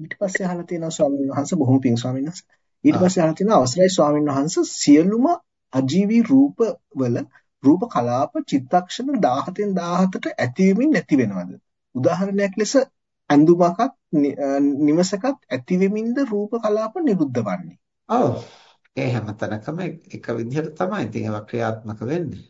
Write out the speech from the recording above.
ඊට පස්සේ අහලා තියෙනවා ස්වාමීන් වහන්සේ බොහොම පිං ස්වාමීන් වහන්සේ. ඊට පස්සේ අහලා තියෙනවා අවසරයි ස්වාමීන් වහන්සේ සියලුම අජීවී රූප වල රූප කලාප චිත්තක්ෂණ 17න් 17ට ඇතිවෙමින් නැති වෙනවද? උදාහරණයක් ලෙස ඇඳුමක් නිවසකත් ඇති වෙමින්ද රූප කලාප නිරුද්ධ වන්නේ. ඔව්. ඒ හැමතැනකම එක විදිහට තමයි ඉතින් ඒවා ක්‍රියාත්මක වෙන්නේ.